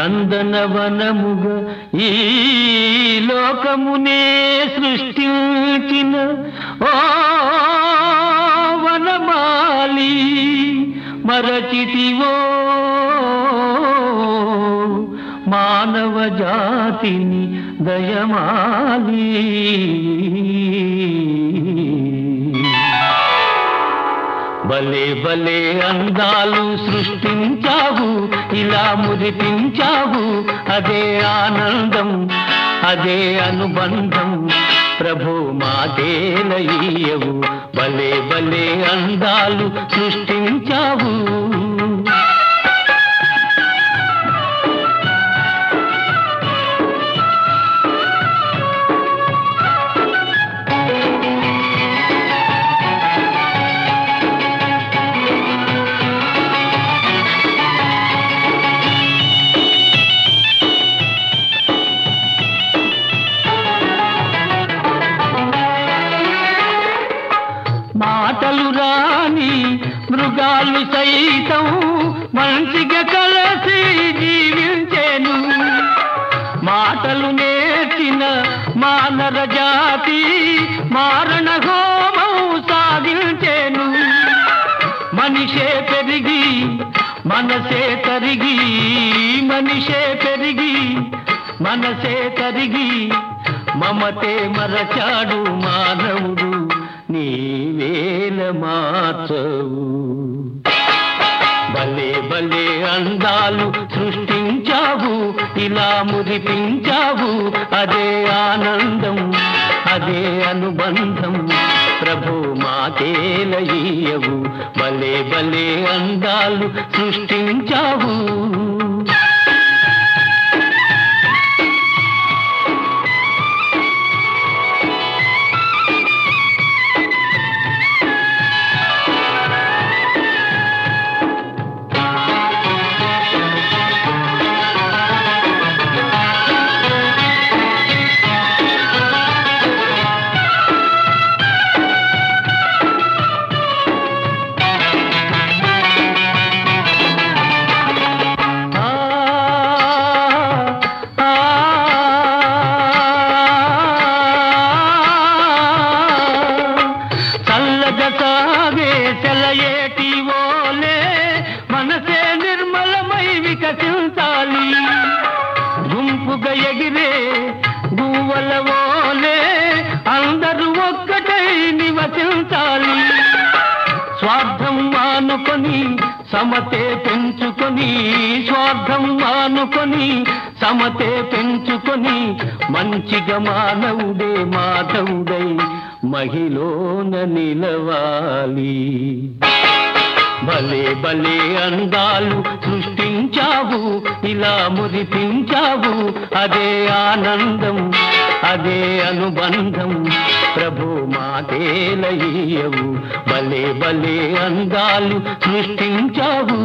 నందనవనముగా ఈ లోకమునే సృష్టించిన ఓ వనమాలి మరచితివో మానవ జాతిని దయమాలి. భలే భలే అందాలు సృష్టించావు ఇలా మురిపించావు అదే ఆనందం అదే అనుబంధం ప్రభు మాతేలయ్యవు భలే భలే అందాలు సృష్టించావు. మాటలు రాని మృగాలు సైతం మంచిగా కలసి జీవించేను. మాటలు నేర్చిన మానర జాతి మారణ హోమం సాగించేను మనిషే పెరిగి మనసే తరిగి మనిషే పెరిగి మనసే తరిగి మమతే మరచాడు మానవుడు. నీవేల మార్చవు. భలే భలే అందాలు సృష్టించావు ఇలా మురిపించావు అదే ఆనందం అదే అనుబంధం. ప్రభు మాతేలయ్యవు భలే భలే అందాలు సృష్టించావు. ఎగిరే గువ్వల ఓలే అందరూ ఒక్కటై నివసించాలి. స్వార్థం మానుకొని సమతే పెంచుకొని స్వార్థం మానుకొని సమతే పెంచుకొని మంచిగా మానవుడే మాధవుడై మహిళన నిలవాలి. భలే భలే అందాలు సృష్టించావు ఇలా మురిపించావు. అదే ఆనందం అదే అనుబంధం ప్రభు మాదేలయ్యవు భలే భలే అందాలు సృష్టించావు.